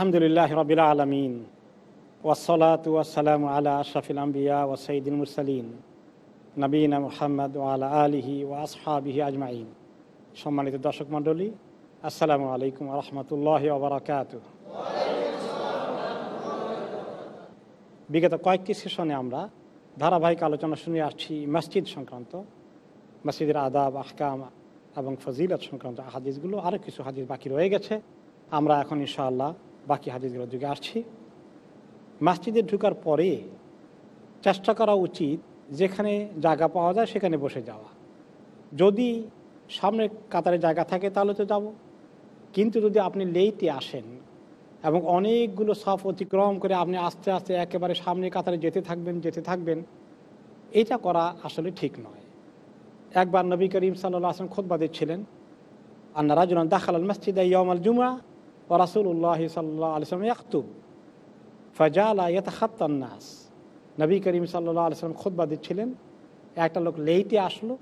আলহামদুলিল্লাহ রবিল আলমিন ওয়াসলাত ওয়াসালাম আলা আশরাফিল আম্বিয়া ও সঈদুল মুরসালিন নবীন মোহাম্মদ আলা আলিহি ও আসহাবিহি আজমাইন সম্মানিত দর্শক মণ্ডলী, আসসালামু আলাইকুম রহমতুল্লাহ ওবরাকাত বিগত কয়েকটি সেশনে আমরা ধারাবাহিক আলোচনা শুনে আসছি মসজিদ সংক্রান্ত, মসজিদের আদাব, আহকাম এবং ফজিলত সংক্রান্ত হাদিসগুলো। আরও কিছু হাদিস বাকি রয়ে গেছে। আমরা এখন ইনশাআল্লাহ বাকি হাদিসগুলোর দিকে আসছি। মসজিদে ঢুকার পরে চেষ্টা করা উচিত যেখানে জায়গা পাওয়া যায় সেখানে বসে যাওয়া। যদি সামনে কাতারে জায়গা থাকে তাহলে তো যাব। কিন্তু যদি আপনি লেইতে আসেন এবং অনেকগুলো সফ অতিক্রম করে আপনি আস্তে আস্তে একেবারে সামনে কাতারে যেতে থাকবেন যেতে থাকবেন, এটা করা আসলে ঠিক নয়। একবার নবী করিম সাল্লাহ আসলাম খোদবা দিচ্ছিলেন, আন্না রাজুলান দাখাল মসজিদ ইয়মাল জুমা ও রাসুল্লাহ সাল্লাহ আলসালাম ইয়াকুব ফজালা নাস নবী করিম সাল্লাহ আলসালাম খোদবা দিচ্ছিলেন। একটা লোক লেইটে আসলো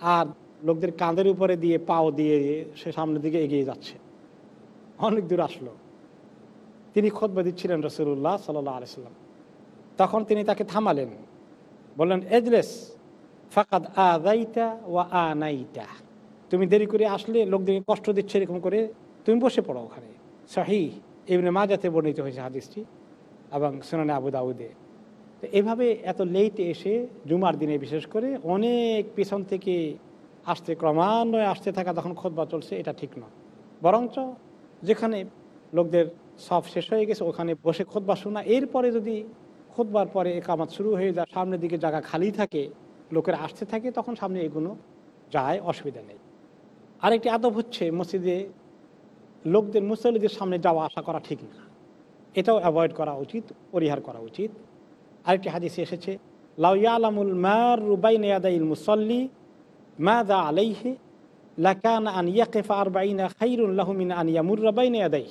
আর লোকদের কাঁধের উপরে দিয়ে পাও দিয়ে সে সামনের দিকে এগিয়ে যাচ্ছে। অনেক দূর আসলো। তিনি খোদবা দিচ্ছিলেন রসুল্লাহ সাল্লাহ আলিয়াল্লাম তখন তিনি তাকে থামালেন। বললেন, এজলেস, ফাকাদ আদাইটা ও আনাইটা তুমি দেরি করে আসলে, লোকদেরকে কষ্ট দিচ্ছে এরকম করে। তুমি বসে পড়ো ওখানে। সাহি এমনি মাজাতে বর্ণিত হয়েছে হাদিসটি এবং সোনানে আবু দাউদে। তো এভাবে এত লেটে এসে জুমার দিনে বিশেষ করে অনেক পেছন থেকে আসতে, ক্রমান্বয়ে আসতে থাকা তখন খোদবা চলছে, এটা ঠিক নয়। বরঞ্চ যেখানে লোকদের সব শেষ হয়ে গেছে, ওখানে বসে খোদবা শোনা। এরপরে যদি খোদবার পরে একামাত শুরু হয়ে যায়, সামনের দিকে জায়গা খালি থাকে, লোকের আসতে থাকে, তখন সামনে এগুলো যায়, অসুবিধা নেই। আরেকটি আদব হচ্ছে মসজিদে লোকদের মুসল্লিদের সামনে যাওয়া, আসা করা ঠিক না। এটাও অ্যাভয়েড করা উচিত, পরিহার করা উচিত। আরেকটি হাদিসে এসেছে লাউয়ালামুল মার রুবাইন ইয়াদাইল মুসল্লি মা দা আলাইহে, লাকান আন ইয়াকেফা আর বাইনা খাইরুল লাহমিন আন ইয়ামুর বাইন ইয়াদাই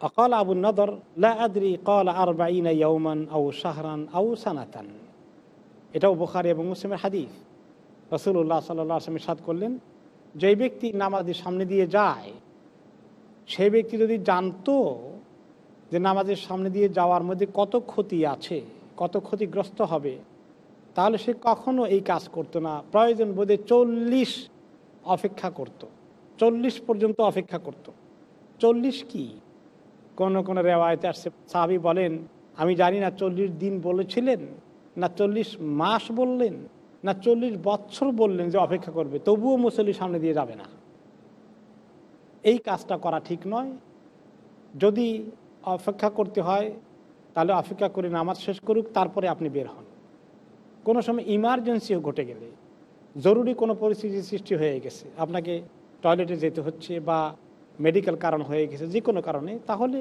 অকাল আবু নদর, লা আদরি কল আর বাইনা ইয়ৌমান আউ শাহরান আউ সানাতান। এটাও বোখারি এবং মুসলিমের হাদিস। রসুল্লাহ সাল্লাহ আসলামের সাদ করলেন যে ব্যক্তি নামাজের সামনে দিয়ে যায় সেই ব্যক্তি যদি জানতো যে নামাজের সামনে দিয়ে যাওয়ার মধ্যে কত ক্ষতি আছে, কত ক্ষতিগ্রস্ত হবে, তাহলে সে কখনো এই কাজ করতো না প্রয়োজন বোধে চল্লিশ অপেক্ষা করত। চল্লিশ পর্যন্ত অপেক্ষা করত। চল্লিশ কি কোন কোন রেওয়ায়তে আসছে সাহাবি বলেন, আমি জানি না চল্লিশ দিন বলেছিলেন, না চল্লিশ মাস বললেন, না চল্লিশ বছর বললেন যে অপেক্ষা করবে, তবুও মুসল্লি সামনে দিয়ে যাবে না এই কাজটা করা ঠিক নয়। যদি অপেক্ষা করতে হয়, তাহলে অপেক্ষা করে নামাজ শেষ করুক, তারপরে আপনি বের হন। কোনো সময় ইমার্জেন্সিও ঘটে গেলে, জরুরি কোনো পরিস্থিতির সৃষ্টি হয়ে গেছে, আপনাকে টয়লেটে যেতে হচ্ছে বা মেডিকেল কারণ হয়ে গেছে, যে কোনো কারণে, তাহলে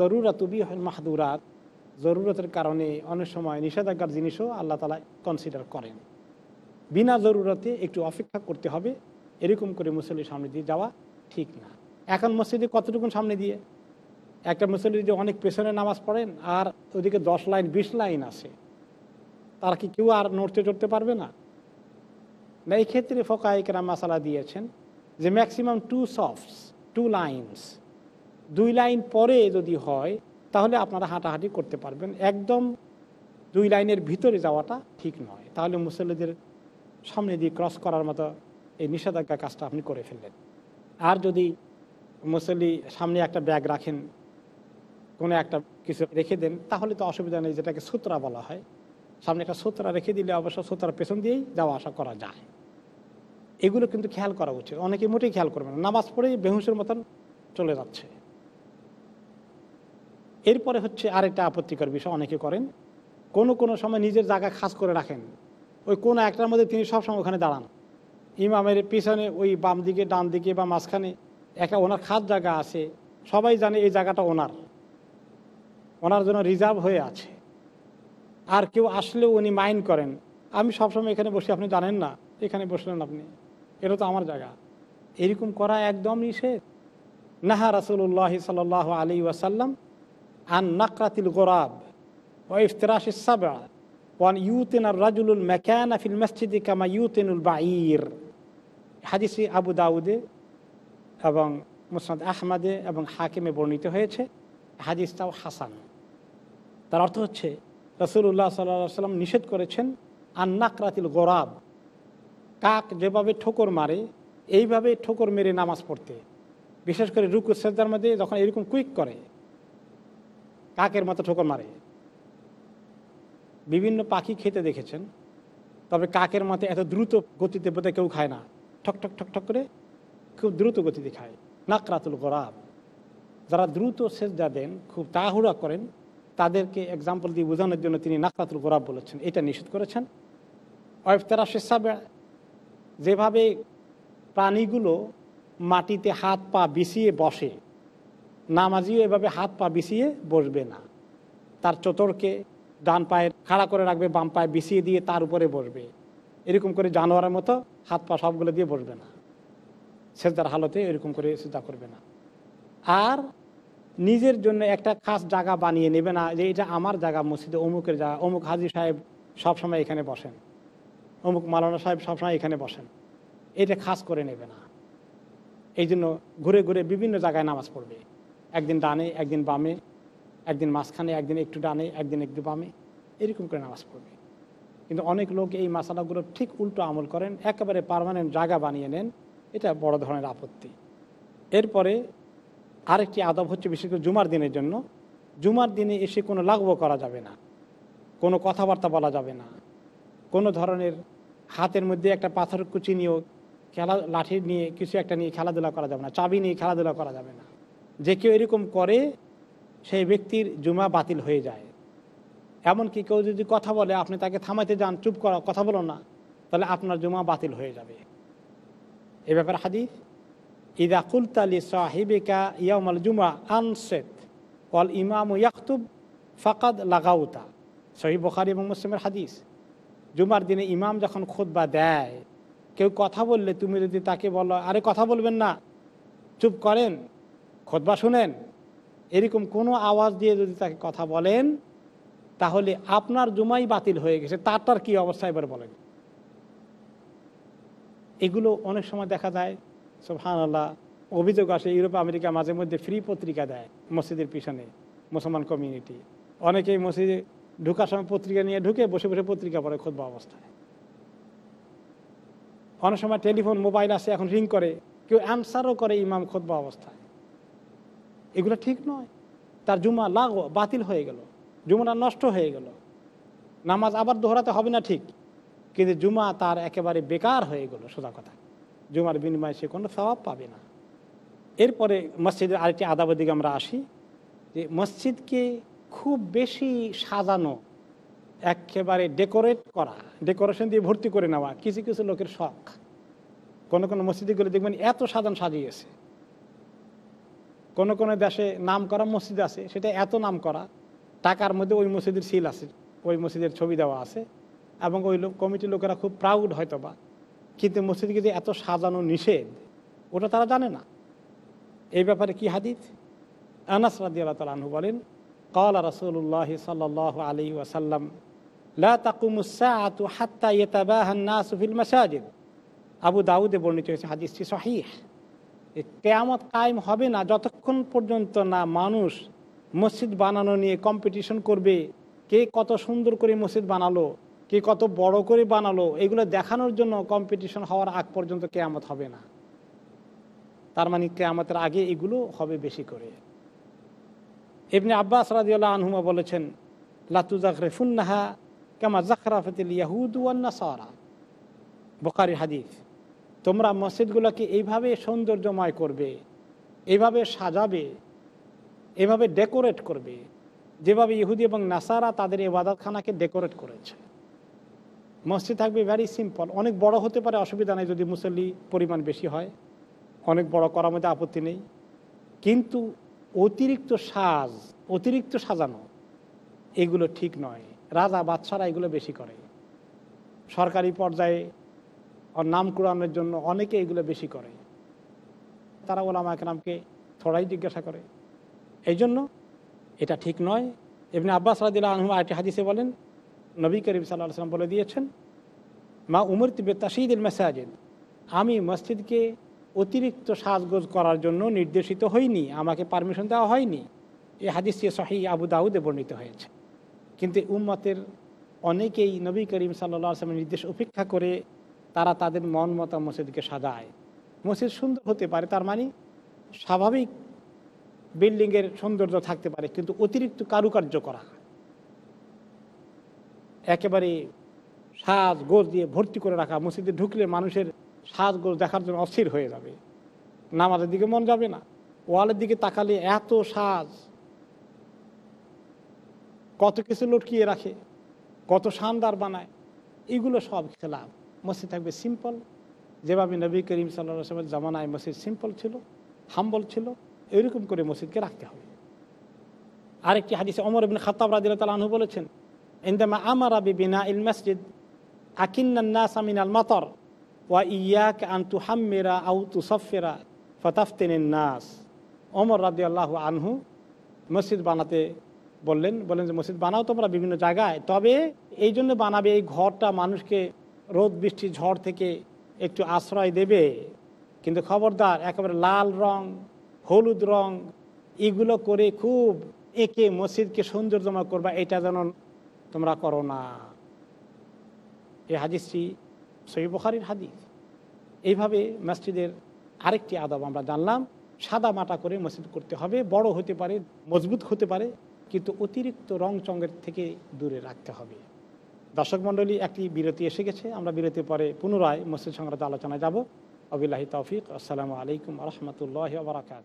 দরুরা তুবি মাহাদুরাত, জরুরতের কারণে অনেক সময় নিষেধাজ্ঞার জিনিসও আল্লাহ তালা কনসিডার করেন। বিনা জরুরতে একটু অপেক্ষা করতে হবে, এরকম করে মুসল্লির সামনে দিয়ে যাওয়া ঠিক না। এখন মসজিদে কতটুকু সামনে দিয়ে? একটা মুসল্লি যদি অনেক পেছনে নামাজ পড়েন আর ওদিকে দশ লাইন, বিশ লাইন আছে, তারা কি কেউ আর নড়তে চড়তে পারবে না? না, এই ক্ষেত্রে ফোকাইকেরা মশালা দিয়েছেন যে ম্যাক্সিমাম টু সফটস, টু লাইনস, দুই লাইন পরে যদি হয়, তাহলে আপনারা হাঁটাহাঁটি করতে পারবেন। একদম দুই লাইনের ভিতরে যাওয়াটা ঠিক নয়। তাহলে মুসল্লিদের সামনে দিয়ে ক্রস করার মতো এই নিষেধাজ্ঞা কাজটা আপনি করে ফেললেন। আর যদি মুসল্লি সামনে একটা ব্যাগ রাখেন, কোনো একটা কিছু রেখে দেন, তাহলে তো অসুবিধা নেই, যেটাকে সুতরা বলা হয়। সামনে একটা সুতরা রেখে দিলে অবশ্য সুতরার পেছন দিয়েই যাওয়া আসা করা যায়। এগুলো কিন্তু খেয়াল করা উচিত। অনেকে মোটেই খেয়াল করবে না। নামাজ পড়েই বেহুসের মতন চলে যাচ্ছে। এরপরে হচ্ছে আরেকটা আপত্তিকর বিষয় অনেকে করেন। কোনো কোনো সময় নিজের জায়গা খাস করে রাখেন। ওই কোনো একটার মধ্যে তিনি সবসময় ওখানে দাঁড়ান। ইমামের পিছনে ওই বাম দিকে, ডান দিকে বা মাঝখানে একটা ওনার খাদ জায়গা আছে। সবাই জানে এই জায়গাটা ওনার। ওনার জন্য রিজার্ভ হয়ে আছে। আর কেউ আসলেও উনি মাইন্ড করেন। আমি সবসময় এখানে বসে, আপনি জানেন না। এখানে বসলেন আপনি। এটা তো আমার জায়গা। এরকম করা একদম নিষেধ। নাহা রাসুল্লাহ সাল আলী ওয়াসাল্লাম আন নাকরাতিল গোরাব ও ইফতরাশ সাবা ওয়ান ইউতেন আর রাজুলুল মেকান আফিল মসজিদে কামা ইউতেনুল বাঈর হাদিসি আবু দাউদে এবং মুসনাদ আহমদে এবং হাকিমে বর্ণিত হয়েছে। হাদিসটাও হাসান। তার অর্থ হচ্ছে রসুল্লাহ সাল্লাহ সাল্লাম নিষেধ করেছেন আন্নাকরাতিল গোরাব। কাক যেভাবে ঠোকর মারে, এইভাবে ঠোকর মেরে নামাজ পড়তে। বিশেষ করে রুকু সেজার মধ্যে যখন এরকম কুইক করে, কাকের মতো ঠোকর মারে। বিভিন্ন পাখি খেতে দেখেছেন। তবে কাকের মতে এত দ্রুত গতিতে বোধহয় কেউ খায় না। ঠক ঠক ঠক ঠক করে খুব দ্রুত গতিতে খায়। নাকরাতুল গোরাব। যারা দ্রুত সেজদা দেন, খুব তাহুড়া করেন, তাদেরকে এক্সাম্পল দিয়ে বোঝানোর জন্য তিনি নাকরাতুল গোরাব বলেছেন। এটা নিষেধ করেছেন। অয়ফতারা শেষাবে যেভাবে প্রাণীগুলো মাটিতে হাত পা বিছিয়ে বসে, নামাজিও এভাবে হাত পা বিছিয়ে বসবে না। তার চতরকে ডান পায়ে খাড়া করে রাখবে, বাম পায়ে বিছিয়ে দিয়ে তার উপরে বসবে। এরকম করে জানোয়ারের মতো হাত পা সবগুলো দিয়ে বসবে না। সেজদার হালতে এরকম করে সেজদা করবে না। আর নিজের জন্য একটা খাস জায়গা বানিয়ে নেবে না, যে এটা আমার জায়গা মসজিদে, অমুকের জায়গা, অমুক হাজি সাহেব সবসময় এখানে বসেন। অমুক মালানা সাহেব সবসময় এখানে বসেন। এটা খাস করে নেবে না। এই জন্য ঘুরে ঘুরে বিভিন্ন জায়গায় নামাজ পড়বে। একদিন ডানে, একদিন বামে একদিন মাঝখানে, একদিন একটু ডানে, একদিন একটু বামে, এরকম করে নামাজ পড়বে। কিন্তু অনেক লোক এই মশালাগুলো ঠিক উল্টো আমল করেন, একেবারে পারমানেন্ট জায়গা বানিয়ে নেন, এটা বড় ধরনের আপত্তি। এরপরে আরেকটি আদব হচ্ছে, বিশেষ করে জুমার দিনের জন্য, জুমার দিনে এসে কোনো লাগব করা যাবে না, কোনো কথাবার্তা বলা যাবে না, কোনো ধরনের হাতের মধ্যে একটা পাথর কুচি নিয়েও খেলা, লাঠি নিয়ে কিছু একটা নিয়ে খেলাধুলা করা যাবে না, চাবি নিয়ে খেলাধুলা করা যাবে না। যে কেউ এরকম করে সেই ব্যক্তির জুমা বাতিল হয়ে যায়। এমনকি কেউ যদি কথা বলে, আপনি তাকে থামাইতে যান, চুপ করা, কথা বলো না, তাহলে আপনার জুমা বাতিল হয়ে যাবে। এ ব্যাপারে হাদিস, ইদা কুলতালি সাহিবিকা ইয়ামাল জুমা আনসেত অল ইমাম ইয়াকুব ফাকাদ লাগাউতা। সহি বখারি এবং মুসলিমের হাদিস, জুমার দিনে ইমাম যখন খোদবা দেয়, কেউ কথা বললে, তুমি যদি তাকে বলো, আরে, কথা বলবেন না, চুপ করেন খোদবা শুনেন। এরকম কোনো আওয়াজ দিয়ে যদি তাকে কথা বলেন, তাহলে আপনার জুমাই বাতিল হয়ে গেছে তারটার কি অবস্থা এবার বলেন। এগুলো অনেক সময় দেখা যায় সোহান আল্লাহ অভিযোগ আসে, ইউরোপ, আমেরিকা মাঝে মধ্যে ফ্রি পত্রিকা দেয় মসজিদের পিছনে, মুসলমান কমিউনিটি অনেকেই মসজিদে ঢুকার সময় পত্রিকা নিয়ে ঢুকে বসে বসে পত্রিকা পড়ে খোদবা অবস্থায়। অনেক সময় টেলিফোন, মোবাইল আসে, এখন রিং করে, কেউ অ্যান্সারও করে ইমাম খোদবা অবস্থায়। এগুলো ঠিক নয়। তার জুমা লাগ, বাতিল হয়ে গেল। জুমাটা নষ্ট হয়ে গেল। নামাজ আবার দোহরাতে হবে না ঠিক। কিন্তু জুমা তার একেবারে বেকার হয়ে গেল, সোজা কথা। জুমার বিনিময়ে সে কোনো স্বভাব পাবে না। এরপরে মসজিদের আরেকটি আদাবের দিকে আমরা আসি, যে মসজিদকে খুব বেশি সাজানো, একেবারে ডেকোরেট করা, ডেকোরেশন দিয়ে ভর্তি করে নেওয়া, কিছু কিছু লোকের শখ। কোনো কোনো মসজিদগুলো দেখবেন এত সাজান সাজিয়েছে। কোনো কোনো দেশে নাম করা মসজিদ আছে, সেটা এত নাম করা টাকার মধ্যে ওই মসজিদের সিল আছে, ওই মসজিদের ছবি দেওয়া আছে, এবং ওই কমিটির লোকেরা খুব প্রাউড হয়তো বা কিন্তু মসজিদকে যে এত সাজানো নিষেধ, ওটা তারা জানে না। এই ব্যাপারে কি হাদিস? আনাস রাদি আল্লাহ তালু বলেন কলা রসুল্লাহ সাল আলী ওয়াসাল্লাম মাসাজিদ। আবু দাউদে বর্ণিত হয়েছে হাদিসটি সহিহ। কেয়ামত কায়েম হবে না, যতক্ষণ পর্যন্ত না মানুষ মসজিদ বানানো নিয়ে কম্পিটিশন করবে, কে কত সুন্দর করে মসজিদ বানালো, কে কত বড় করে বানালো, এগুলো দেখানোর জন্য কম্পিটিশন হওয়ার আগ পর্যন্ত কেয়ামত হবে না। তার মানে কেয়ামতের আগে এগুলো হবে বেশি করে। এমনি আব্বাস রাজিউল্লাহ আনহুমা বলেছেন লাতুজাকরেফুন্নাহা কেমা জাকরাফতিল ইয়াহুদ ওয়ান্না সারা বোকারি হাদিস। তোমরা মসজিদগুলোকে এইভাবে সৌন্দর্যময় করবে, এইভাবে সাজাবে, এভাবে ডেকোরেট করবে, যেভাবে ইহুদি এবং নাসারা তাদের এবাদতখানাকে ডেকোরেট করেছে। মসজিদ থাকবে ভ্যারি সিম্পল অনেক বড় হতে পারে, অসুবিধা নেই যদি মুসল্লি পরিমাণ বেশি হয়। অনেক বড় করার মধ্যে আপত্তি নেই। কিন্তু অতিরিক্ত সাজ, অতিরিক্ত সাজানো, এগুলো ঠিক নয়। রাজা বাচ্চারা এগুলো বেশি করে। সরকারি পর্যায়ে ওর নাম কুড়ানোর জন্য অনেকে এগুলো বেশি করে। তারা ওলামা একরামকে থোড়াই জিজ্ঞাসা করে। এই জন্য এটা ঠিক নয়। এমনি আব্বাস রাদিল্লা আহম আয়টি হাদিসে বলেন, নবী করিম সাল্লাহ সাল্লাম বলে দিয়েছেন, মা উমর তিবে তাসিদুল মেসাজিদ। আমি মসজিদকে অতিরিক্ত সাজগোজ করার জন্য নির্দেশিত হইনি, আমাকে পারমিশন দেওয়া হয়নি। এই হাদিসটি সহি আবু দাউদে বর্ণিত হয়েছে। কিন্তু উম্মতের অনেকেই নবী করিম সাল্লা আসলামের নির্দেশ উপেক্ষা করে তারা তাদের মন মতো মসজিদকে সাজায়। মসজিদ সুন্দর হতে পারে, তার মানে স্বাভাবিক বিল্ডিংয়ের সৌন্দর্য থাকতে পারে, কিন্তু অতিরিক্ত কারুকার্য করা। একেবারে সাজ গোজ দিয়ে ভর্তি করে রাখা, মসজিদে ঢুকলে মানুষের সাজ গোজ দেখার জন্য অস্থির হয়ে যাবে। নামাজের দিকে মন যাবে না। ওয়ালের দিকে তাকালে এত সাজ। কত কিছু লটকিয়ে রাখে, কত শানদার বানায়, এগুলো সব খেলাফ মসজিদ থাকবে সিম্পল যেভাবে নবী করিম সাল্লা জামানায় মসজিদ সিম্পল ছিল হাম্বল ছিল, এরকম করে মসজিদকে রাখতে হবে। আরেকটি হাদিসে অমর ইবিন খাতাব রাদিল্লা তালু বলেছেন, ইন্দামা আমার আবি বিনা ইল মসজিদ আকিন্নাস আমিন আল মাতর, ওয়া ইয়াক আন্তু হাম্মেরা আউ তু সফেরা ফতাফতেন নাস অমর রাদি আল্লাহ আনহু মসজিদ বানাতে বললেন বললেন যে, মসজিদ বানাও তোমরা বিভিন্ন জায়গায়, তবে এই জন্য বানাবে এই ঘরটা মানুষকে রোদ, বৃষ্টি, ঝড় থেকে একটু আশ্রয় দেবে। কিন্তু খবরদার, একেবারে লাল রং, হলুদ রং, এগুলো করে খুব এঁকে মসজিদকে সৌন্দর্যময় করবা, এটা যেন তোমরা করো না। এই হাদিসটি সহি বখারির হাদিস। এইভাবে মসজিদের আরেকটি আদব আমরা জানলাম, সাদা মাটা করে মসজিদ করতে হবে, বড় হতে পারে, মজবুত হতে পারে, কিন্তু অতিরিক্ত রং চঙ্গের থেকে দূরে রাখতে হবে। দর্শক মণ্ডলী, একটি বিরতি এসে গেছে। আমরা বিরতির পরে পুনরায় মসজিদ সংক্রান্ত আলোচনায় যাব। আবিল্লাহি তৌফিক। আসসালামু আলাইকুম রহমতুল্লাহ বারাকাত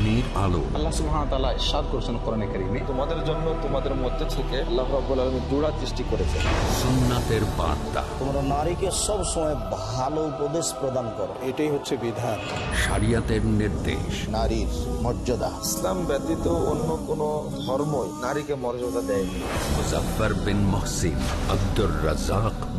কোরআনের আলো। আল্লাহ তাআলা ইরশাদ করেছেন কোরআনে কারীমে। তোমাদের জন্য তোমাদের মধ্যে থেকে আল্লাহ রাব্বুল আলামিন জোড়া সৃষ্টি করেছেন। সুন্নাতের বার্তা। তোমরা নারীকে সব সময় ভালো উপদেশ প্রদান করো। এটাই হচ্ছে বিধান। শরিয়াতের নির্দেশ। নারীর মর্যাদা। ইসলাম ব্যতীত অন্য কোন ধর্মই নারীকে মর্যাদা দেয়নি। Muzaffar bin Mohsin Abdur Razzak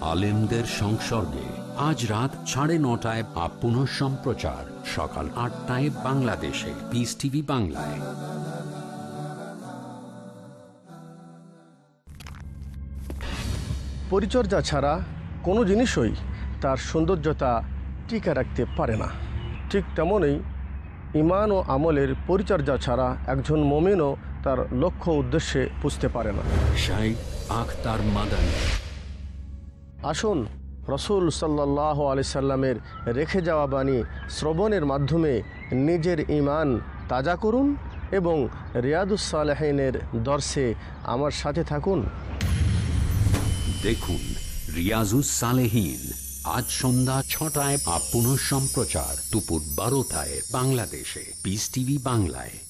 আলেমদের সংসর্গে আজ রাত সাড়ে নটায় বা পুনঃ সম্প্রচার সকাল আটটায় বাংলাদেশে পিস টিভি বাংলায়। পরিচর্যা ছাড়া কোনো জিনিসই তার সৌন্দর্যতা টিকে রাখতে পারে না। ঠিক তেমনই ইমান ও আমলের পরিচর্যা ছাড়া একজন মমিনও তার লক্ষ্য উদ্দেশ্যে পুজতে পারে না। শাইখ আখতার মাদানী আসুন, রসুল সাল্লাহ আলি সাল্লামের রেখে যাওয়া বাণী শ্রবণের মাধ্যমে নিজের ইমান তাজা করুন এবং রিয়াদুসালেহিনের দর্শে আমার সাথে থাকুন। দেখুন রিয়াজুস সালেহীন, আজ সন্ধ্যা ছটায় বা পুনঃ সম্প্রচার দুপুর বারোটায় বাংলাদেশে পিস টিভি বাংলায়।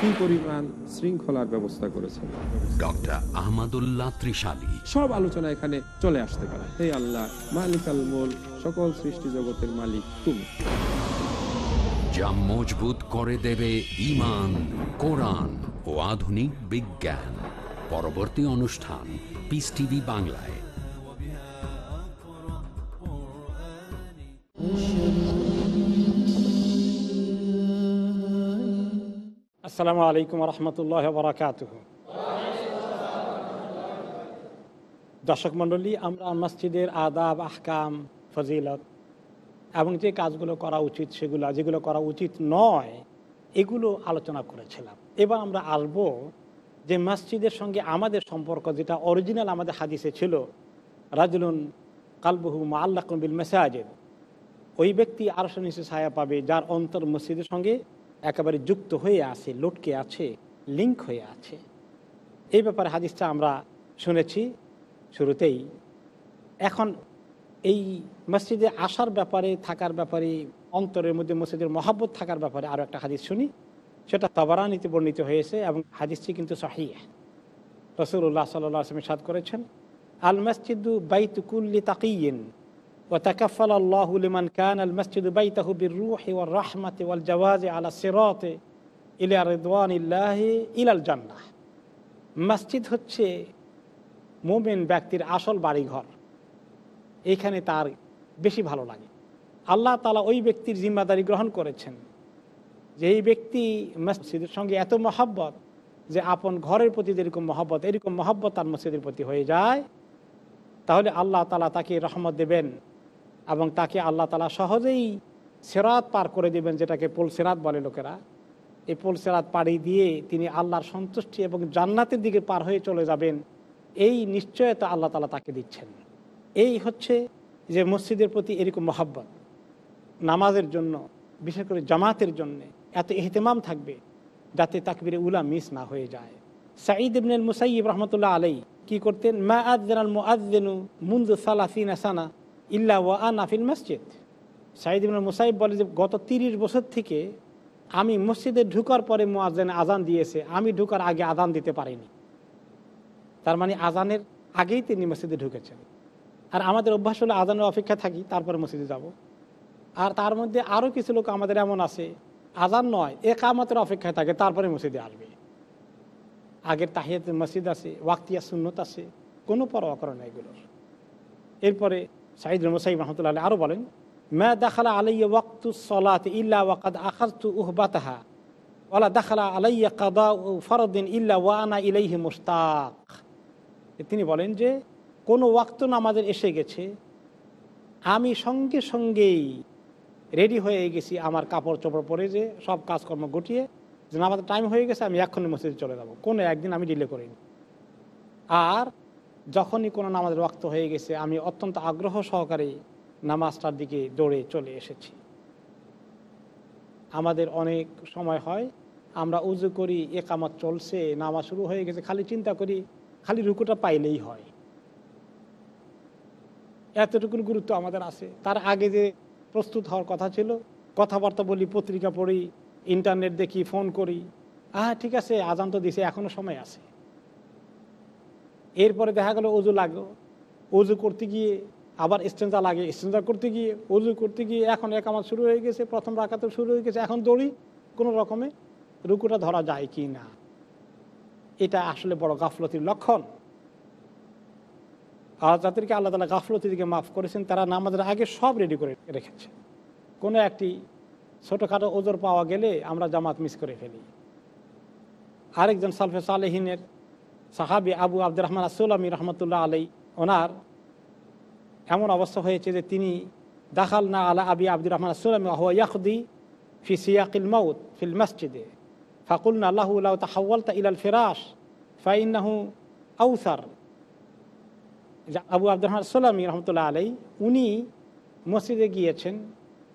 কি পরিমাণ শৃঙ্খলার ব্যবস্থা করেছেন। ডক্টর আহমদুল্লাহ ত্রিশালী। সব আলোচনা এখানে চলে আসতে পারে। হে আল্লাহ মালিক আল মোল সকল সৃষ্টি জগতের মালিক তুমি। যা মজবুত করে দেবে ইমান কোরআন ও আধুনিক বিজ্ঞান। পরবর্তী অনুষ্ঠান পিস টিভি বাংলায়। আসসালামু আলাইকুম রহমতুল্লাহ বরাকাত দর্শক মণ্ডলী, আমরা মসজিদের আদাব, আহকাম, ফজিলত এবং যে কাজগুলো করা উচিত সেগুলো, যেগুলো করা উচিত নয়, এগুলো আলোচনা করেছিলাম। এবার আমরা আসব যে মসজিদের সঙ্গে আমাদের সম্পর্ক, যেটা অরিজিনাল আমাদের হাদিসে ছিল, রাজুলুন কালবহু মা আল্লাহ বিল মেসাজেদ। ওই ব্যক্তি আরশো নিচে ছায়া পাবে, যার অন্তর মসজিদের সঙ্গে একেবারে যুক্ত হয়ে আছে, লটকে আছে লিঙ্ক হয়ে আছে। এই ব্যাপারে হাদিসটা আমরা শুনেছি শুরুতেই। এখন এই মসজিদে আসার ব্যাপারে, থাকার ব্যাপারে, অন্তরের মধ্যে মসজিদের মহাব্বত থাকার ব্যাপারে আরও একটা হাদিস শুনি। সেটা তবরানিতে বর্ণিত হয়েছে এবং হাদিসটি কিন্তু সাহিহ। রসুল্লাহ সাল্লাহ আসলাম সাদ করেছেন আল মসজিদু বাইতুকুল্লি তাকিয়েন وتكفل الله لمن كان المسجد بيته بالروح والرحمة والجواز على الصراط إلى رضوان الله إلى الجنة মসজিদ হচ্ছে মোমেন ব্যক্তির আসল বাড়িঘর এইখানে তার বেশি ভালো লাগে আল্লাহ তালা ওই ব্যক্তির জিম্মাদারি গ্রহণ করেছেন যে এই ব্যক্তি মসজিদের সঙ্গে এত মহাব্বত যে আপন ঘরের প্রতি যেরকম মহব্বত এরকম মহব্বত তার মসজিদের প্রতি হয়ে যায় তাহলে আল্লাহ তালা তাকে রহমত দেবেন এবং তাকে আল্লাহ তালা সহজেই সেরাত পার করে দেবেন যেটাকে পোল সেরাত বলে লোকেরা। এই পোল সেরাত পাড়ি দিয়ে তিনি আল্লাহর সন্তুষ্টি এবং জান্নাতের দিকে পার হয়ে চলে যাবেন, এই নিশ্চয়তা আল্লাহ তালা তাকে দিচ্ছেন। এই হচ্ছে যে মসজিদের প্রতি এরকম মহাব্বত। নামাজের জন্য, বিশেষ করে জামাতের জন্য এত এহতেমাম থাকবে যাতে তাকবিরে উলা মিস না হয়ে যায়। সাঈদ ইবনুল মুসাইব রহমতুল্লাহ আলাই কি করতেন, মা আদাল মুআদ্দিনু মুন্দু সালাসিনা সানা। ইল্লা ওয়া আনা ফিল মসজিদ। সাঈদ ইবনুল মুসাইব বলে যে, গত তিরিশ বছর থেকে আমি মসজিদে ঢুকার পরে মুআজ্জিন আজান দিয়েছে, আমি ঢুকার আগে আজান দিতে পারিনি। তার মানে আজানের আগেই তিনি মসজিদে ঢুকেছেন। আর আমাদের অভ্যাস হলো আজানের অপেক্ষা থাকি, তারপরে মসজিদে যাব। আর তার মধ্যে আরও কিছু লোক আমাদের এমন আছে আজান নয়, একামতের অপেক্ষায় থাকে, তারপরে মসজিদে আসবে। আগের তাহিয়াত মসজিদ আছে, ওয়াক্তিয়া সুন্নত আছে, কোনো পরোয়া করে না এগুলোর। এরপরে সাইদ মোসাইব রহমতুল্লাহ আরও বলেন, মা দাখালা আলাইয়া ওয়াক্তু সলাত ইল্লা ওয়াকাদ আখাজতু উহবাতাহা ওলা দাখালা আলাইয়া কাদা ও ফরদিন ইল্লা ওয়ানা ইলাইহি মুস্তাক তিনি বলেন যে, কোনো ওয়াক্ত নামাজের এসে গেছে, আমি সঙ্গে সঙ্গেই রেডি হয়ে গেছি আমার কাপড় চোপড় পরে যে সব কাজকর্ম গুটিয়ে, যে নামাজের টাইম হয়ে গেছে, আমি এক্ষুনি মসজিদে চলে যাব। কোনো একদিন আমি ডিলে করিনি। আর যখনই কোনো নামাজের ওয়াক্ত হয়ে গেছে, আমি অত্যন্ত আগ্রহ সহকারে নামাজটার দিকে দৌড়ে চলে এসেছি। আমাদের অনেক সময় হয়, আমরা উজু করি, একামত চলছে, নামাজ শুরু হয়ে গেছে, খালি চিন্তা করি, খালি রুকুটা পাইলেই হয়। এতটুকুর গুরুত্ব আমাদের আছে। তার আগে যে প্রস্তুত হওয়ার কথা ছিল, কথাবার্তা বলি, পত্রিকা পড়ি, ইন্টারনেট দেখি, ফোন করি। হ্যাঁ ঠিক আছে, আজান তো দিছে, এখনও সময় আছে। এরপরে দেখা গেল অজু লাগল। অজু করতে গিয়ে আবার স্টেঞ্জা লাগে। স্টেঞ্জা করতে গিয়ে অজু করতে গিয়ে এখন একামাত শুরু হয়ে গেছে, প্রথম রাখাতে শুরু হয়ে গেছে। এখন দৌড়ি কোনো রকমে রুকুটা ধরা যায় কি না? এটা আসলে বড় গাফলতির লক্ষণ। আর যাদেরকে আল্লাহ তালা গাফলতি দিকে মাফ করেছেন। তারা নামাজের আগে সব রেডি করে রেখেছে। কোনো একটি ছোটোখাটো ওজোর পাওয়া গেলে আমরা জামাত মিস করে ফেলি। আরেকজন সালফে সালেহিনের সাহাবি আবু আব্দুর রহমান আসুলামী রহমতুল্লাহ আলাই ওনার এমন অবস্থা হয়েছে যে তিনি দাখাল না আলা আবি আব্দুর রহমান আসুলামী ইয়াকুদি ফি সিয়াকিল মৌত ফিল মসজিদে। ফাকুল না আল্লাহ তাহাওয়ালতা ইলাল ফিরাস ফাইনাহু আউসার। আবু আব্দুর রহমান সোলামী রহমতুল্লাহ আলাই উনি মসজিদে গিয়েছেন,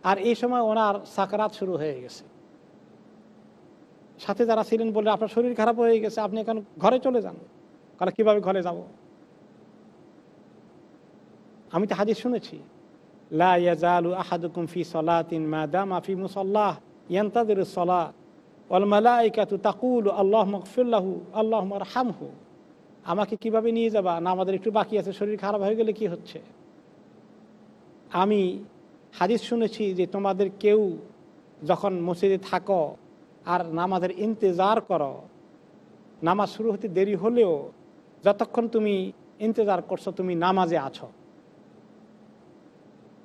আর এই সময় ওনার সাকারাত শুরু হয়ে গেছে। সাথে যারা ছিলেন বলে আপনার শরীর খারাপ হয়ে গেছে, আপনি এখন ঘরে চলে যান। কারণ কীভাবে ঘরে যাব? আমি তো হাজির শুনেছি, লা ইয়াজালু আহাদুকুম ফি সলাতিন মা দামা ফি মুসাল্লাহ তাকুল আল্লাহ আল্লাহ হামহু আমাকে কীভাবে নিয়ে যাবা? না, আমাদের একটু বাকি আছে, শরীর খারাপ হয়ে গেলে কি হচ্ছে? আমি হাদিস শুনেছি যে তোমাদের কেউ যখন মসজিদে থাকো আর নামাজের ইন্তজার করো। নামাজ শুরু হতে দেরি হলেও যতক্ষণ তুমি ইন্তজার করছ, তুমি নামাজে আছো।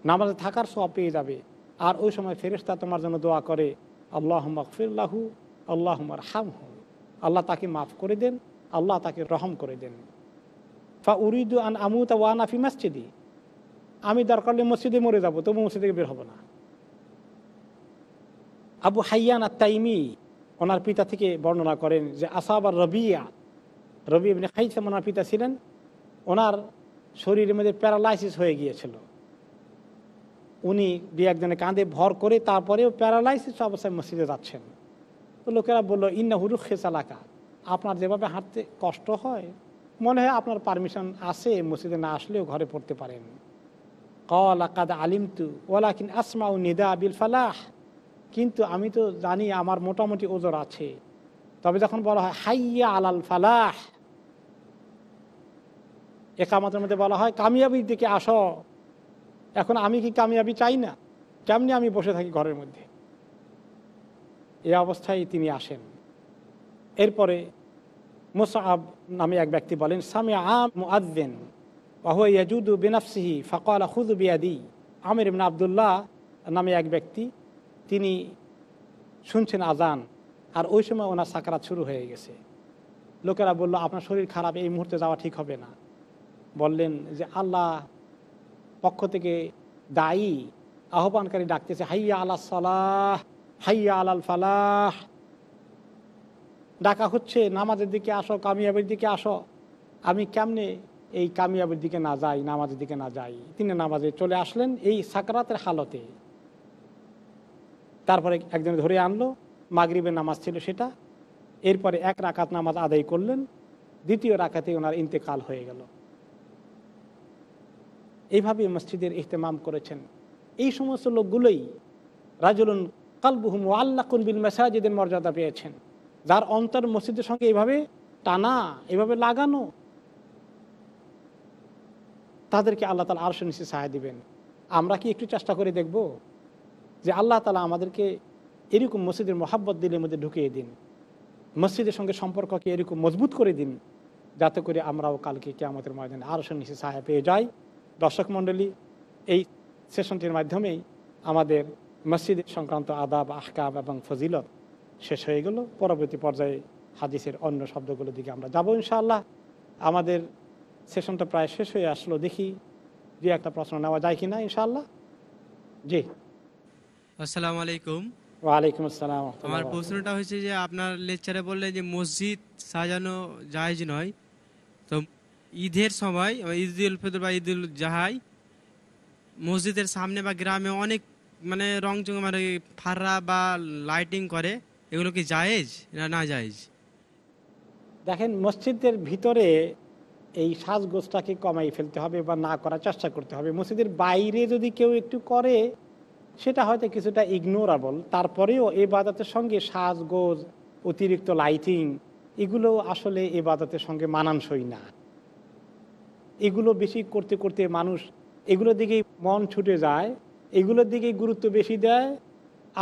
নামাজে থাকার সব পেয়ে যাবে। আর ওই সময় ফেরেস্তা তোমার জন্য দোয়া করে আল্লাহ মকফিল্লাহু আল্লাহ হামহু আল্লাহ তাকে মাফ করে দেন, আল্লাহ তাকে রহম করে দেন। ফা উরিদু আন আমুতা ওয়ানাফি মসজিদি। আমি দরকার মসজিদে মরে যাব, তবু মসজিদ বের হব না। আবু হাইয়ান তাইমি ওনার পিতা থেকে বর্ণনা করেন যে আসাব আর রবিয়া, রবি এমনি খাইসাম ওনার পিতা ছিলেন। ওনার শরীরের মধ্যে প্যারালাইসিস হয়ে গিয়েছিল। উনি দু একজনে কাঁধে ভর করে তারপরেও প্যারালাইসিস অবস্থায় মসজিদে যাচ্ছেন। তো লোকেরা বলল ইন্না হুরু খেসালাকা আপনার যেভাবে হাঁটতে কষ্ট হয়, মনে হয় আপনার পারমিশন আছে, মসজিদে না আসলেও ঘরে পড়তে পারেন। কল আকাদ আলিমতু ওলাকিন আসমা ও নিদা আবিল ফালাহ। কিন্তু আমি তো জানি আমার মোটামুটি ওজোর আছে। তবে যখন বলা হয়, হাইয়া আলাল ফালাহ, একামতের মধ্যে বলা হয়, কামিয়াবির দিকে আসো। এখন আমি কি কামিয়াবি চাই না? কেমনি আমি বসে থাকি ঘরের মধ্যে? এ অবস্থায় তিনি আসেন। এরপরে মুসাব নামে এক ব্যক্তি বলেন সামি আম মুআদ্দিন ওয়াহু ইয়াজুদু বিনাফসিহি, ফকাল খুদ বিয়াদি। আমির আবদুল্লাহ নামে এক ব্যক্তি তিনি শুনছেন আজান, আর ওই সময় ওনার সাকারাত শুরু হয়ে গেছে। লোকেরা বলল, আপনার শরীর খারাপ, এই মুহূর্তে যাওয়া ঠিক হবে না। বললেন যে, আল্লাহ পক্ষ থেকে দায়ী, আহ্বানকারী ডাকতেছে, হাইয়া আল্লাহ সালাহ, হাইয়া আলাল ফালাহ। ডাকা হচ্ছে, নামাজের দিকে আসো, কামিয়াবের দিকে আসো। আমি কেমনে এই কামিয়াবের দিকে না যাই, নামাজের দিকে না যাই? তিনি নামাজে চলে আসলেন এই সাকরাতের হালতে। তারপরে একজন ধরে আনলো, মাগরিবের নামাজ ছিল সেটা। এরপরে এক রাকাত নামাজ আদায় করলেন, দ্বিতীয় রাকাতে ওনার ইন্তেকাল হয়ে গেল। এইভাবে মসজিদের ইহতেমাম করেছেন। এই সমস্ত লোকগুলোই রাজুলুন কালবুহুম আল্লাহ কুনবিল মেসাজিদের মর্যাদা পেয়েছেন। যার অন্তর মসজিদের সঙ্গে এইভাবে টানা এভাবে লাগানো, তাদেরকে আল্লাহ তালা আরশো নিচে সাহায্য দিবেন। আমরা কি একটু চেষ্টা করে দেখব? যে আল্লাহ তালা আমাদেরকে এরকম মসজিদের মহাব্বত দিলের মধ্যে ঢুকিয়ে দিন। মসজিদের সঙ্গে সম্পর্ককে এরকম মজবুত করে দিন, যাতে করে আমরাও কালকে আমাদের ময়দানে আরশো নিচে সাহায্য পেয়ে যাই। দর্শক মণ্ডলী, এই সেশনটির মাধ্যমেই আমাদের মসজিদ সংক্রান্ত আদাব আহকাব এবং ফজিলত শেষ হয়ে গেল। পরবর্তী পর্যায়ে হাদিসের অন্য শব্দগুলোর দিকে আমরা যাব ইনশাআল্লাহ। আমাদের সেশনটা প্রায় শেষ হয়ে আসলো। দেখি যে একটা প্রশ্ন নেওয়া যায় কি না ইনশাআল্লাহ? জি। আসসালামু আলাইকুম। ওয়ালাইকুম আসসালাম আমার প্রশ্নটা হচ্ছে যে আপনার লেকচারে বললেন যে মসজিদ সাজানো জায়েজ নয় তো ঈদের সময় ঈদ উল ফিতর বা ঈদ উল জাহাই মসজিদের সামনে বা গ্রামে অনেক মানে রং চং মানে ফাররা বা লাইটিং করে এগুলো কি জায়েজ না না জায়েজ? দেখেন মসজিদের ভিতরে এই সাজগোজটাকে কমাই ফেলতে হবে বা না করার চেষ্টা করতে হবে। মসজিদের বাইরে যদি কেউ একটু করে সেটা হয়তো কিছুটা ইগনোরাবল তারপরেও এই বাদাতের সঙ্গে সাজগোজ, অতিরিক্ত লাইটিং এগুলো আসলে এ বাদাতের সঙ্গে মানানসই না। এগুলো বেশি করতে করতে মানুষ এগুলোর দিকেই মন ছুটে যায়, এগুলোর দিকেই গুরুত্ব বেশি দেয়,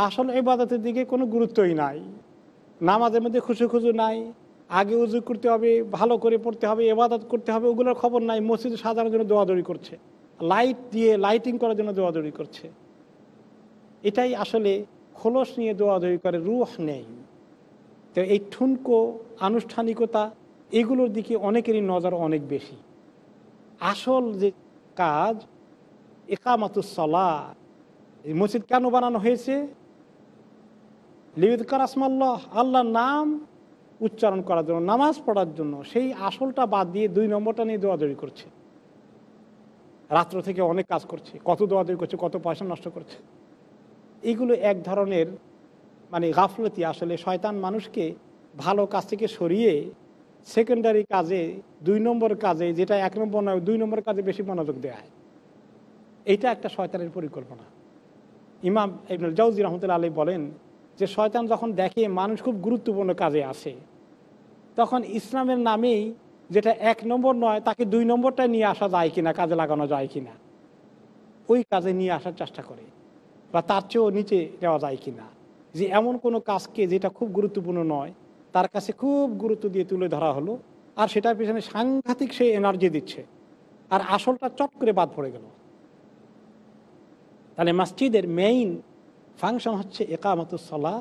আসল এবাদতের দিকে কোনো গুরুত্বই নাই। নামাজের মধ্যে খুশু খুশু নাই, আগে উজু করতে হবে, ভালো করে পড়তে হবে, এবাদত করতে হবে, ওগুলোর খবর নাই, মসজিদ সাজানোর জন্য দৌড়াদৌড়ি করছে। লাইট দিয়ে লাইটিং করার জন্য দৌড়াদৌড়ি করছে। এটাই আসলে খোলস নিয়ে দৌড়াদৌড়ি করে, রুহ নেই। তো এই ঠুনকো আনুষ্ঠানিকতা, এগুলোর দিকে অনেকেরই নজর অনেক বেশি। আসল যে কাজ একামাতুসলা মসজিদ কেন বানানো হয়েছে? লিবিদকার আসমাল্লাহ, আল্লাহর নাম উচ্চারণ করার জন্য, নামাজ পড়ার জন্য, সেই আসলটা বাদ দিয়ে দুই নম্বরটা নিয়ে দৌড়াদৌড়ি করছে। রাত্র থেকে অনেক কাজ করছে, কত দৌড়াদৌড়ি করছে, কত পয়সা নষ্ট করছে। এগুলো এক ধরনের মানে গাফলতি। আসলে শয়তান মানুষকে ভালো কাজ থেকে সরিয়ে সেকেন্ডারি কাজে, দুই নম্বর কাজে, যেটা এক নম্বর নয়, দুই নম্বর কাজে বেশি মনোযোগ দেয়। এইটা একটা শয়তানের পরিকল্পনা। ইমাম ইবনুল জাউজি রহমতুল্লা আলী বলেন যে, শয়তান যখন দেখে মানুষ খুব গুরুত্বপূর্ণ কাজে আসে, তখন ইসলামের নামেই যেটা এক নম্বর নয়, তাকে দুই নম্বরটা নিয়ে আসা যায় কিনা, কাজে লাগানো যায় কিনা, ওই কাজে নিয়ে আসার চেষ্টা করে। বা তার চেয়েও নিচে যাওয়া যায় কিনা। যে এমন কোনো কাজকে যেটা খুব গুরুত্বপূর্ণ নয়, তার কাছে খুব গুরুত্ব দিয়ে তুলে ধরা হলো, আর সেটার পিছনে সাংঘাতিক সে এনার্জি দিচ্ছে, আর আসলটা চট করে বাদ পড়ে গেল। তাহলে মসজিদের মেইন ফাংশন হচ্ছে একামতুসলাহ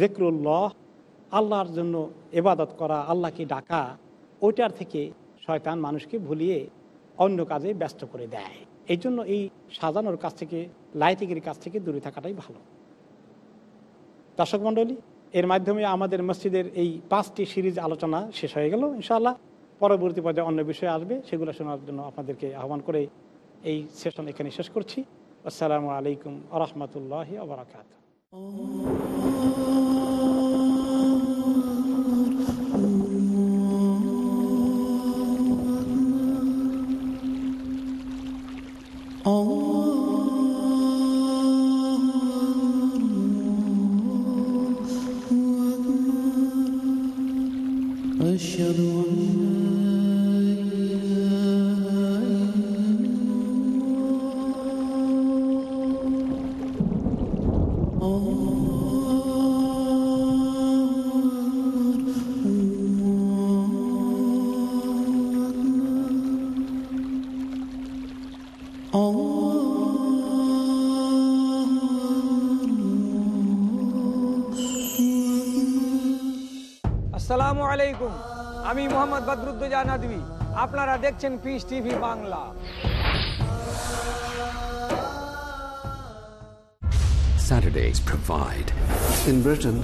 জেকরুল্লাহ আল্লাহর জন্য এবাদত করা, আল্লাহকে ডাকা, ওইটার থেকে শয়তান মানুষকে ভুলিয়ে অন্য কাজে ব্যস্ত করে দেয়। এই জন্য এই সাজানোর কাছ থেকে, লাইটিংয়ের কাছ থেকে দূরে থাকাটাই ভালো। দর্শক মণ্ডলী, এর মাধ্যমে আমাদের মসজিদের এই পাঁচটি সিরিজ আলোচনা শেষ হয়ে গেল, ইনশাআল্লাহ। পরবর্তী পর্যায়ে অন্য বিষয় আসবে, সেগুলো শোনার জন্য আপনাদেরকে আহ্বান করে এই সেশন এখানে শেষ করছি। আসসালামু আলাইকুম আরহামতুল্লাহ আবরাকাত মোহাম্মদ বদরুদ্দোজা নদী আপনারা দেখছেন peace TV Bangla Saturdays provide. In Britain,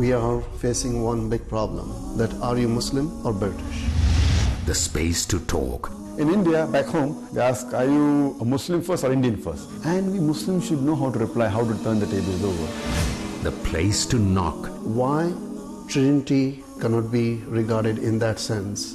we are facing one big problem that are you Muslim or British? The space to talk. In India, back home, they ask, are you a Muslim first or Indian first? And we Muslims should know how to reply, how to turn the tables over. The place to knock. Why Trinity cannot be regarded in that sense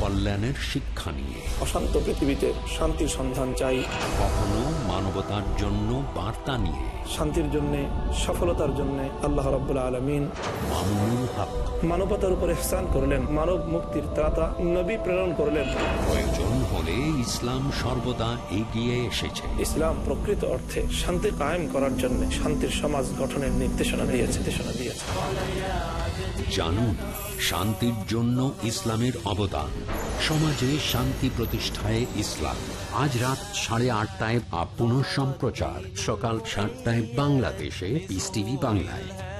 কল্যাণের শিক্ষা নিয়ে। অশান্ত পৃথিবীতে শান্তির সন্ধান চাই। কখনো মানবতার জন্য বার্তা নিয়ে। শান্তির জন্য সফলতার জন্য আল্লাহ রব্বুল আলমিন মামুনুল হক। মানবতার উপর এহসান করলেন মানব মুক্তির ত্রাতা নবী প্রেরণ করলেন। প্রয়োজন হলে ইসলাম সর্বদা এগিয়ে এসেছে। ইসলাম প্রকৃত অর্থে শান্তি কায়েম করার জন্য শান্তির সমাজ গঠনের নির্দেশনা দিয়েছে নির্দেশনা দিয়েছে। জানুন শান্তির জন্য ইসলামের অবদান। সমাজে শান্তি প্রতিষ্ঠায় ইসলাম। আজ রাত সাড়ে আটটায় আপন সম্প্রচার সকাল সাতটায় বাংলাদেশে বাংলায়।